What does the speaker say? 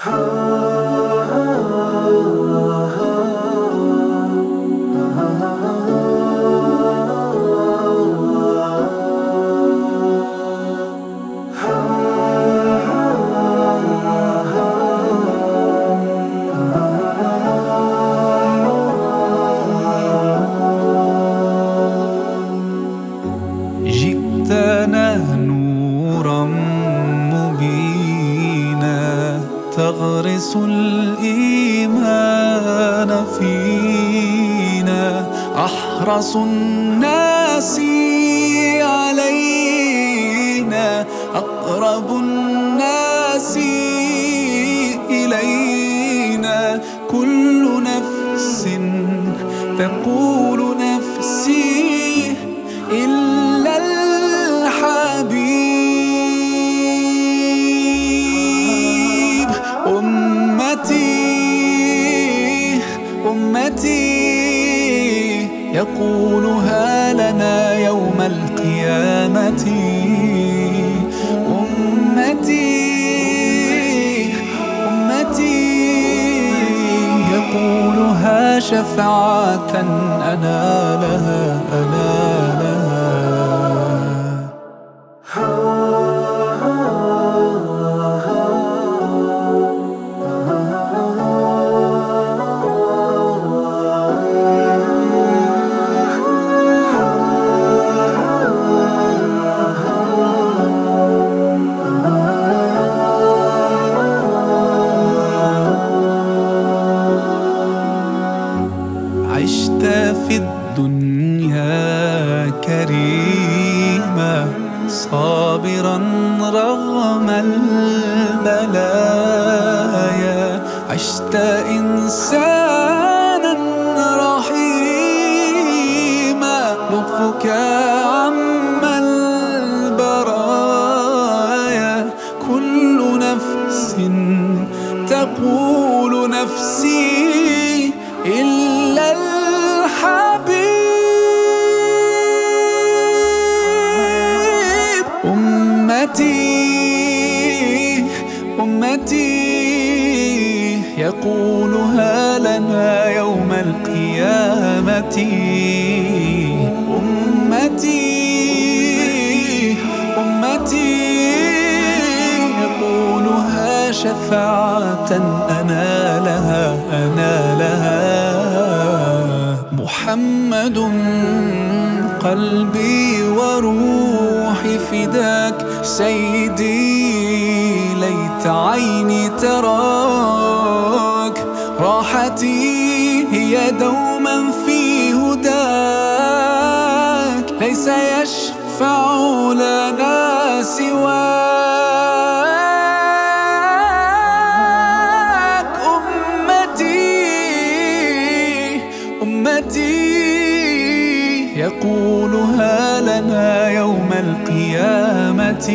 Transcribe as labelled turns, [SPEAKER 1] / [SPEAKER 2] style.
[SPEAKER 1] Oh, oh, oh, تغرس الإيمان فينا. أحرص الناس علينا. أقرب الناس إلينا. كل نفس تقول نفسي أمتي يقولها لنا يوم القيامة؟ أمتي أمتي يقولها شفاعة أنا لها. في الدنيا كريما صابرا رغم البلايا عشت إنسانا رحيما لطفك عم البرايا. كل نفس تقول نفسي إلا أمتي أمتي يقولها لنا يوم القيامة. أمتي أمتي يقولها شفاعة أنا لها أنا لها. محمد قلبي وروحي. فداك سيدي ليت عيني تراك. راحتي هي دوما في هداك. ليس يشفع لنا سواك. أمتي أمتي. يقولها لنا يوم القيامة.